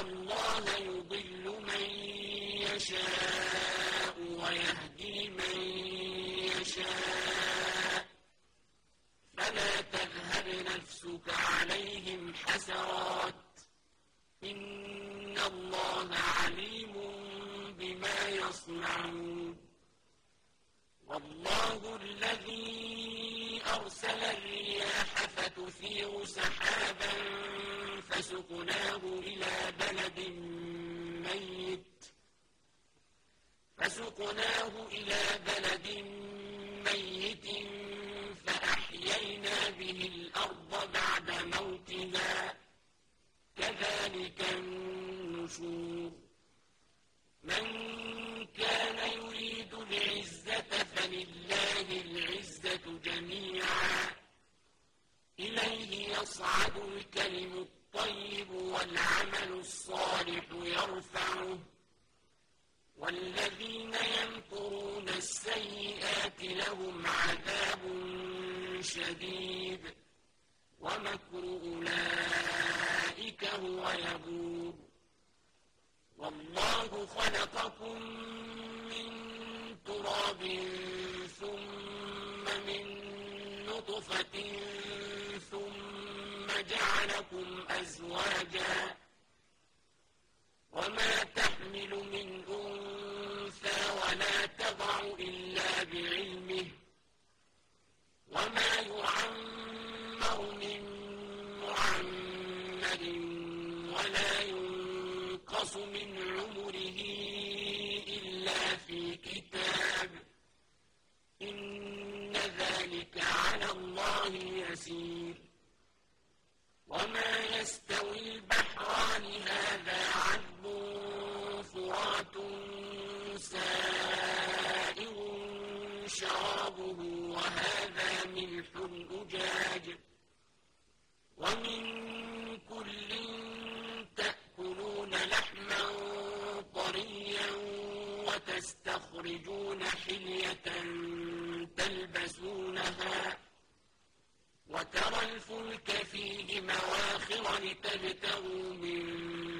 الله يضل من يشاء ويهدي من يشاء. فلا تذهب نفسك عليهم حسرات. إن الله عليم بما يصنعون. والله الذي أرسل الرياح فتثير سحابا فسقناه إلى بلد ميت. فسقناه إلى بلد ميت فأحيينا به الأرض بعد موتها. كذلك النشور. من كان يريد العزة فلله العزة جميعا. إليه يصعد الكلم الطيب والعمل الصالح يرفعه. والذين يمكرون السيئات لهم عذاب شديد. ومكر أولئك هو يبور. والله خلقكم من تراب ثم من نطفة ثم جعلكم أزواجا وما تحمل من أنثى ولا تضع إلا بعلمه وما يعمر من معمر ولا ينقص من عمره إلا في كتاب إن ذلك على الله يسير وما يستوي البحران هذا عذب فرات سائغ شرابه وهذا ملح أجاج. ومن كل تأكلون لحما طريا وتستخرجون حلية تلبسون ترونها وترى الفلك فيه مواخر لتبتغوا من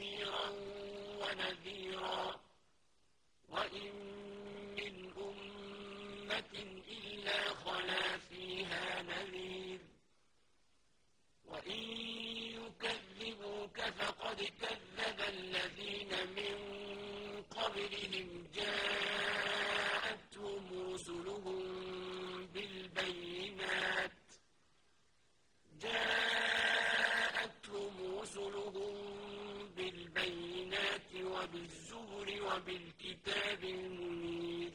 بشيرا ونذيرا وإن من أمة إلا خلا فيها نذير وإن يكذبوك فقد كذب الذين من قبلهم جاءتهم رسلهم بالبينات جاءتهم رسلهم بالبينات وبالزبر وبالكتاب المنير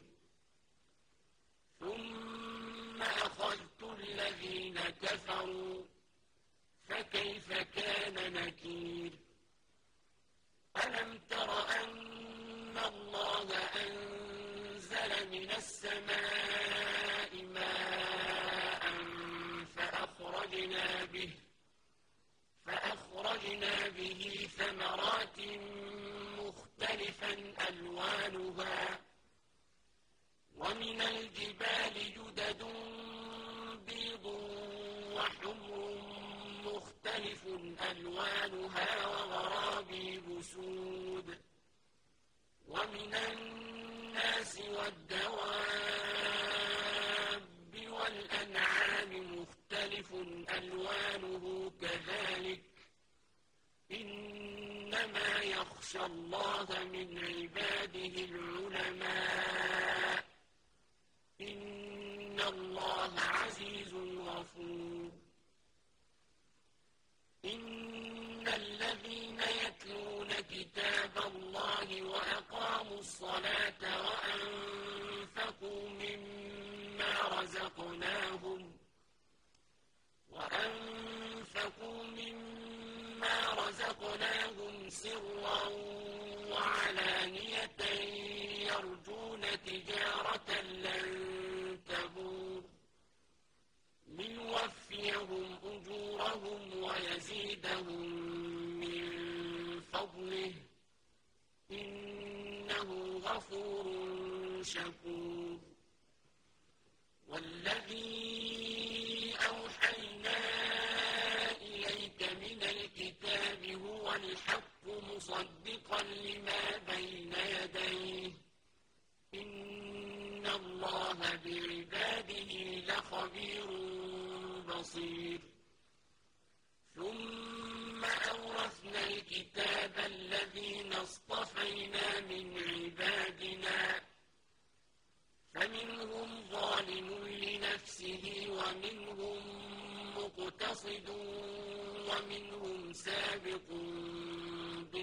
ثم أخذت الذين كفروا فكيف كان نكير ألم تر أن الله أنزل من السماء ماء به فأخرجنا به ثمرات مختلفا ألوانها مختلف ألوانه كذلك. إنما يخشى الله من عباده العلماء. إن الله عزيز غفور. إن الذين يتلون كتاب الله وأقاموا الصلاة وأنفقوا سرا وعلانية يرجون تجارة لن تبور ليوفيهم أجورهم ويزيدهم من فضله إنه غفور شكور والذي أوحينا إليك من الكتاب هو الحق مصدقا لما بين يديه. إن الله بعباده لخبير بصير. ثم أورثنا الكتاب الذين اصطفينا من عبادنا. فمنهم ظالم لنفسه ومنهم مقتصد ومنهم سابق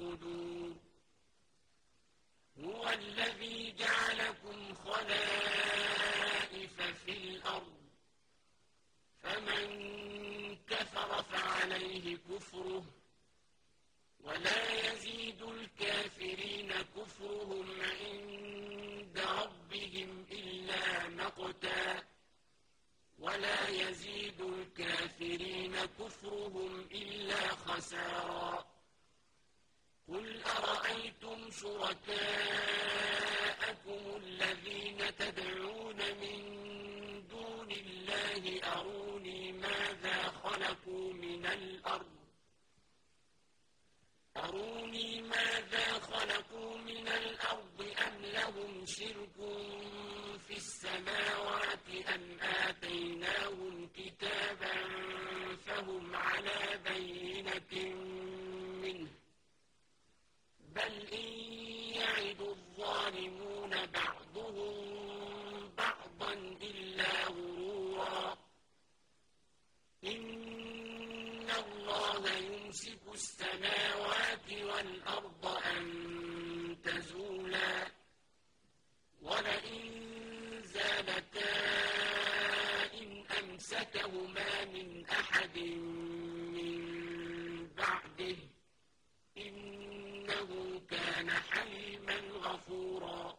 Absolutely. شركاءكم الذين تدعون من دون الله أروني ماذا خلقوا من الأرض؟ أروني ماذا خلقوا من الأرض أم لهم شرك في السماوات أم آتيناهم كتابا فهم على بينة منه بل إن يعد الظالمون بعضهم بعضا إلا غرورا إن الله يمسك السماوات والأرض أن تزولا ولئن زالتا إن أمسكهما من أحد من بعده إنه كان حليما غفورا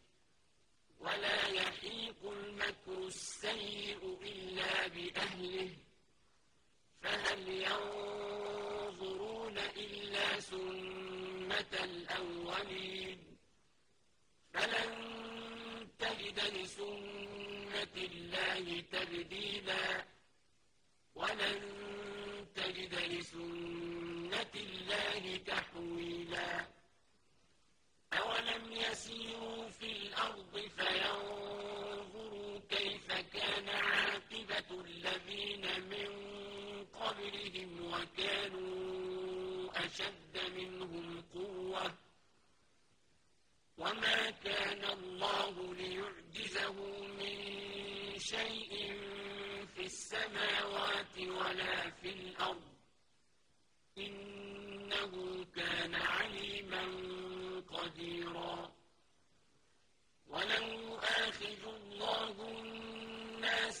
ولا يحيق المكر السيء إلا بأهله. فهل ينظرون إلا سنة الأولين؟ فلن تجد لسنة الله تبديلا. ولن تجد لسنة الله تحويلا. أولم يسيروا في الأرض قبلهم وكانوا أشد منهم قوة. وما كان الله ليعجزه من شيء في السماوات ولا في الأرض إنه كان عليما قديرا ولو يؤاخذ الله الناس